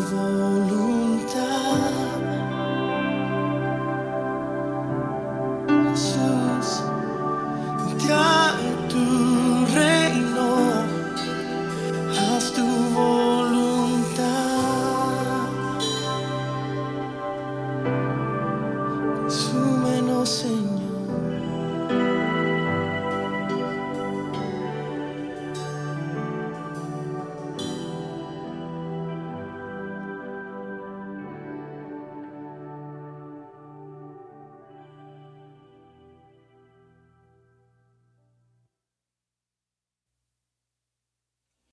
voluntário.